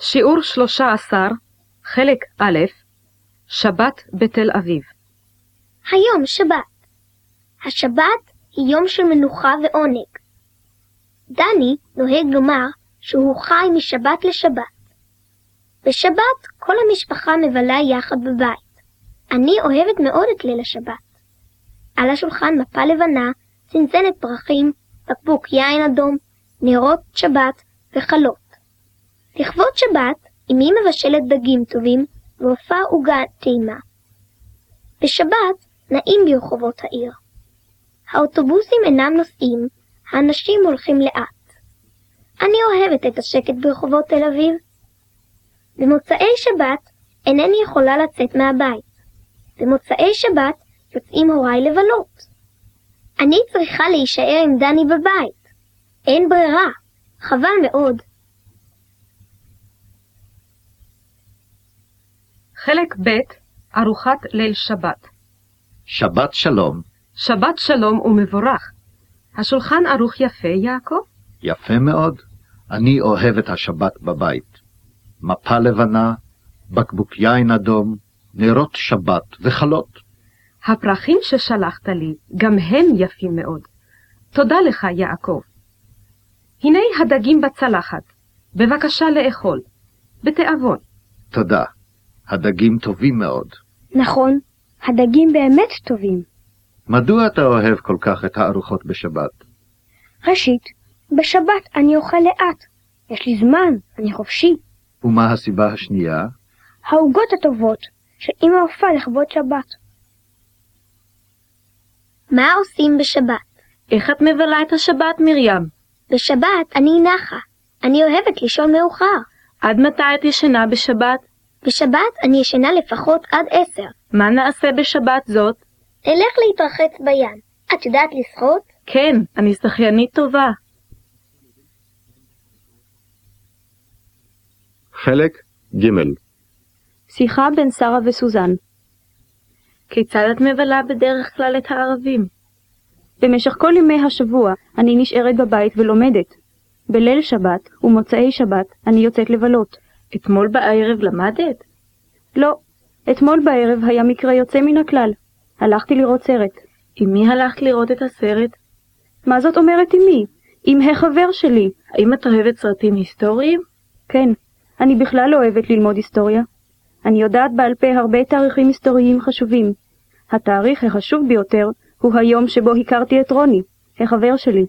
שיעור 13, חלק א', שבת בתל אביב. היום שבת. השבת היא יום של מנוחה ועונג. דני נוהג לומר שהוא חי משבת לשבת. בשבת כל המשפחה מבלה יחד בבית. אני אוהבת מאוד את ליל השבת. על השולחן מפה לבנה, צנצנת פרחים, בקבוק יין אדום, נרות שבת וחלות. לכבוד שבת, אמי מבשלת דגים טובים ועופה עוגה טעימה. בשבת נעים ברחובות העיר. האוטובוסים אינם נוסעים, האנשים הולכים לאט. אני אוהבת את השקט ברחובות תל אביב. במוצאי שבת אינני יכולה לצאת מהבית. במוצאי שבת יוצאים הוריי לבלות. אני צריכה להישאר עם דני בבית. אין ברירה. חבל מאוד. חלק ב', ארוחת ליל שבת. שבת שלום, שבת שלום ומבורך. השולחן ערוך יפה, יעקב? יפה מאוד. אני אוהב את השבת בבית. מפה לבנה, בקבוק יין אדום, נרות שבת וחלות. הפרחים ששלחת לי, גם הם יפים מאוד. תודה לך, יעקב. הנה הדגים בצלחת. בבקשה לאכול. בתיאבון. תודה. הדגים טובים מאוד. נכון, הדגים באמת טובים. מדוע אתה אוהב כל כך את הארוחות בשבת? ראשית, בשבת אני אוכל לאט. יש לי זמן, אני חופשי. ומה הסיבה השנייה? העוגות הטובות שאמא עופה לכבוד שבת. מה עושים בשבת? איך את מבלה את השבת, מרים? בשבת אני נחה. אני אוהבת לישון מאוחר. עד מתי את ישנה בשבת? בשבת אני ישנה לפחות עד עשר. מה נעשה בשבת זאת? נלך להתרחץ בים. את יודעת לשחות? כן, אני שחיינית טובה. חלק ג' שיחה בין שרה וסוזן. כיצד את מבלה בדרך כלל את הערבים? במשך כל ימי השבוע אני נשארת בבית ולומדת. בליל שבת ומוצאי שבת אני יוצאת לבלות. אתמול בערב למדת? לא. אתמול בערב היה מקרה יוצא מן הכלל. הלכתי לראות סרט. עם מי הלכת לראות את הסרט? מה זאת אומרת עם מי? עם החבר שלי. האם את אוהבת סרטים היסטוריים? כן. אני בכלל לא אוהבת ללמוד היסטוריה. אני יודעת בעל פה הרבה תאריכים היסטוריים חשובים. התאריך החשוב ביותר הוא היום שבו הכרתי את רוני, החבר שלי.